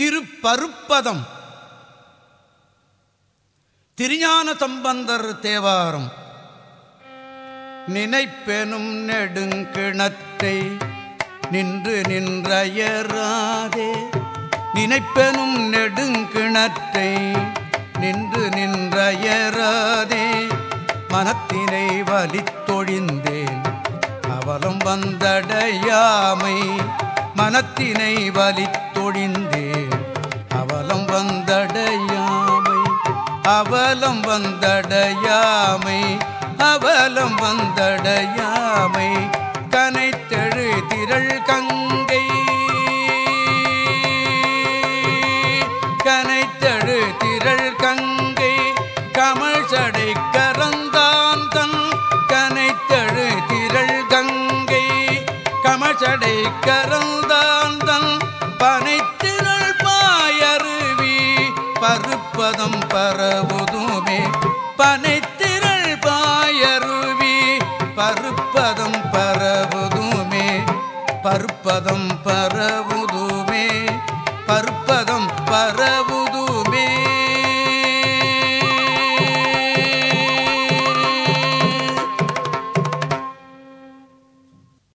திருப்பருப்பதம். திருஞான சம்பந்தர் தேவாரம். நினைப்பெனும் நெடுங்கிணத்தை நின்று நின்றயராதே. நினைப்பெனும் நெடுங்கிணத்தை நின்று நின்றயராதே. மனத்தினை வலித்தொழிந்தேன் அவலம் வந்தடையாமை. மனத்தினை வலித்தொழிந்தேன் வந்தடையாமை அவலம் வந்தடையாமை. அவலம் வந்தடையாமை. கனைத்தெழு திரள் கங்கை. கனைத்தழு திரள் கங்கை. கமல் சடை கரந்தான் தன். கனைத்தழு திரள் கங்கை. கமல் சடை கரந்தான் தன். பனை பருப்பதம் பரவுதுமே. பனைத்திரள் பாயருவி பருப்பதம் பரவுதுமே. பருப்பதம் பரவுதுமே. பருப்பதம் பரவு